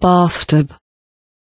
bathtub.